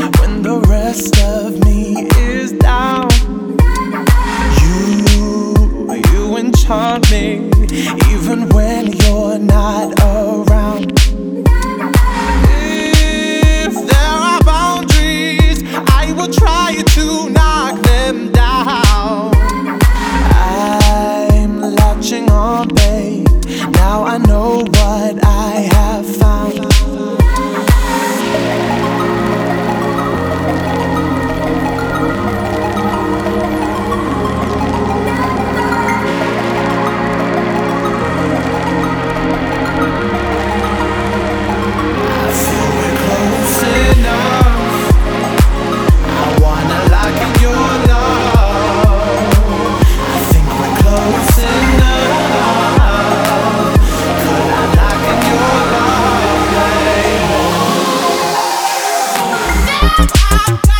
when the rest of me is down. You, you enchant me. I,